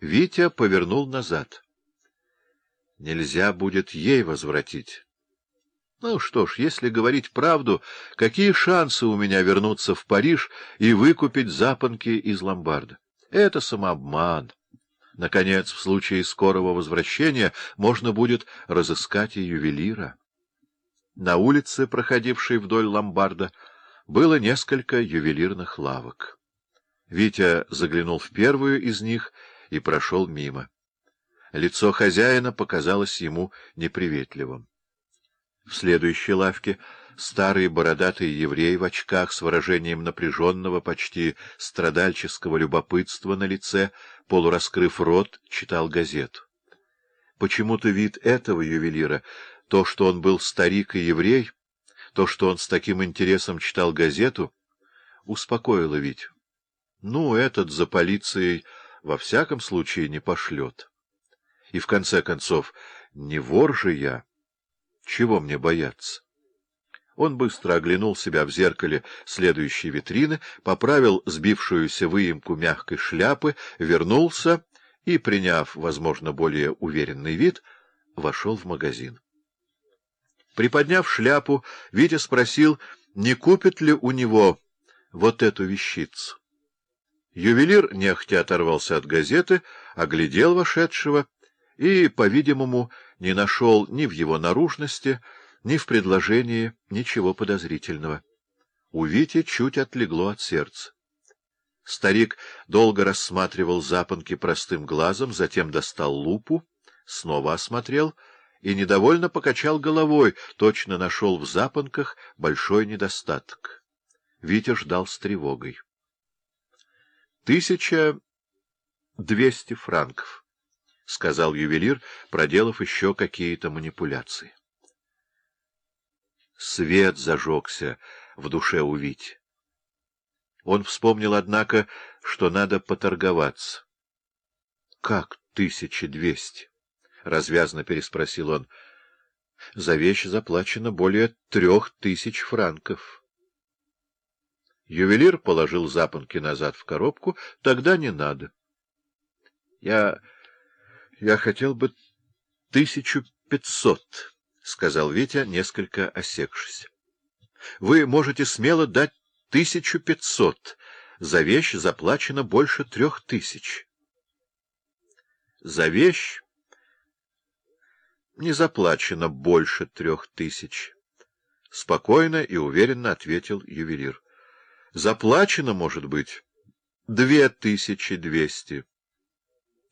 Витя повернул назад. Нельзя будет ей возвратить. Ну что ж, если говорить правду, какие шансы у меня вернуться в Париж и выкупить запонки из ломбарда? Это самообман. Наконец, в случае скорого возвращения можно будет разыскать и ювелира. На улице, проходившей вдоль ломбарда, было несколько ювелирных лавок. Витя заглянул в первую из них и прошел мимо. Лицо хозяина показалось ему неприветливым. В следующей лавке старый бородатый еврей в очках с выражением напряженного, почти страдальческого любопытства на лице, полураскрыв рот, читал газету. Почему-то вид этого ювелира, то, что он был старик и еврей, то, что он с таким интересом читал газету, успокоило Витю. Ну, этот за полицией во всяком случае не пошлет. И в конце концов, не вор же я. Чего мне бояться? Он быстро оглянул себя в зеркале следующей витрины, поправил сбившуюся выемку мягкой шляпы, вернулся и, приняв, возможно, более уверенный вид, вошел в магазин. Приподняв шляпу, Витя спросил, не купит ли у него вот эту вещицу. Ювелир нехотя оторвался от газеты, оглядел вошедшего и, по-видимому, не нашел ни в его наружности, ни в предложении ничего подозрительного. У Вити чуть отлегло от сердца. Старик долго рассматривал запонки простым глазом, затем достал лупу, снова осмотрел и недовольно покачал головой, точно нашел в запонках большой недостаток. Витя ждал с тревогой. Тысяча двести франков. — сказал ювелир, проделав еще какие-то манипуляции. Свет зажегся в душе у Вити. Он вспомнил, однако, что надо поторговаться. — Как тысяча двести? — развязно переспросил он. — За вещь заплачено более трех тысяч франков. Ювелир положил запонки назад в коробку. — Тогда не надо. — Я... Я хотел бы тысячу пятьсот, — сказал Витя, несколько осекшись. — Вы можете смело дать тысячу пятьсот. За вещь заплачено больше трех тысяч. — За вещь не заплачено больше трех тысяч. Спокойно и уверенно ответил ювелир. — Заплачено, может быть, две тысячи двести.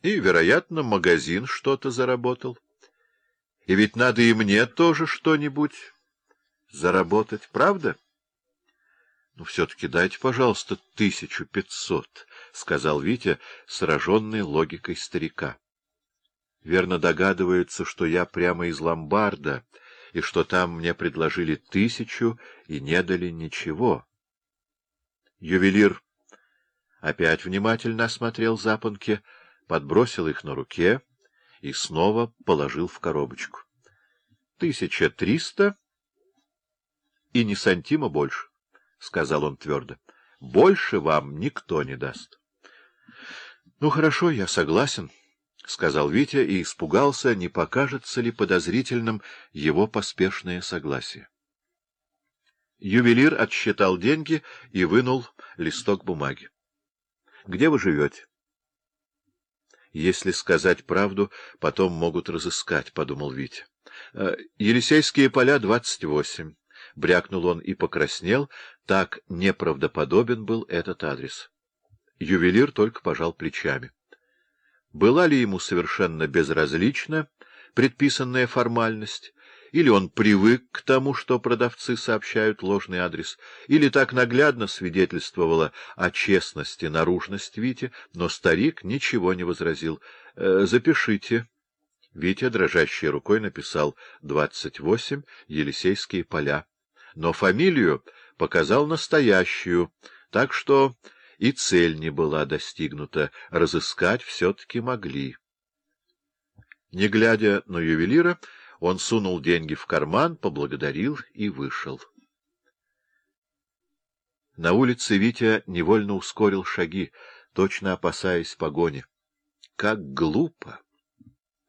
И, вероятно, магазин что-то заработал. И ведь надо и мне тоже что-нибудь заработать, правда? — Ну, все-таки дайте, пожалуйста, тысячу пятьсот, — сказал Витя, сраженный логикой старика. Верно догадываются, что я прямо из ломбарда, и что там мне предложили тысячу и не дали ничего. Ювелир опять внимательно осмотрел запонки, — подбросил их на руке и снова положил в коробочку. — Тысяча триста и ни сантима больше, — сказал он твердо. — Больше вам никто не даст. — Ну, хорошо, я согласен, — сказал Витя и испугался, не покажется ли подозрительным его поспешное согласие. Ювелир отсчитал деньги и вынул листок бумаги. — Где вы живете? Если сказать правду, потом могут разыскать, — подумал Витя. «Э, — Елисейские поля, двадцать восемь. Брякнул он и покраснел, так неправдоподобен был этот адрес. Ювелир только пожал плечами. Была ли ему совершенно безразлична предписанная формальность, или он привык к тому, что продавцы сообщают ложный адрес, или так наглядно свидетельствовала о честности наружность Вити, но старик ничего не возразил. «Э, «Запишите». Витя дрожащей рукой написал «двадцать восемь Елисейские поля», но фамилию показал настоящую, так что и цель не была достигнута, разыскать все-таки могли. Не глядя на ювелира, он сунул деньги в карман, поблагодарил и вышел. На улице Витя невольно ускорил шаги, точно опасаясь погони. как глупо!